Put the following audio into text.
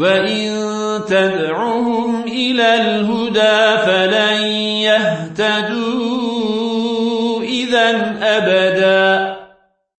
وإن تدعهم إلى الهدى فلن يهتدوا إذا أبداً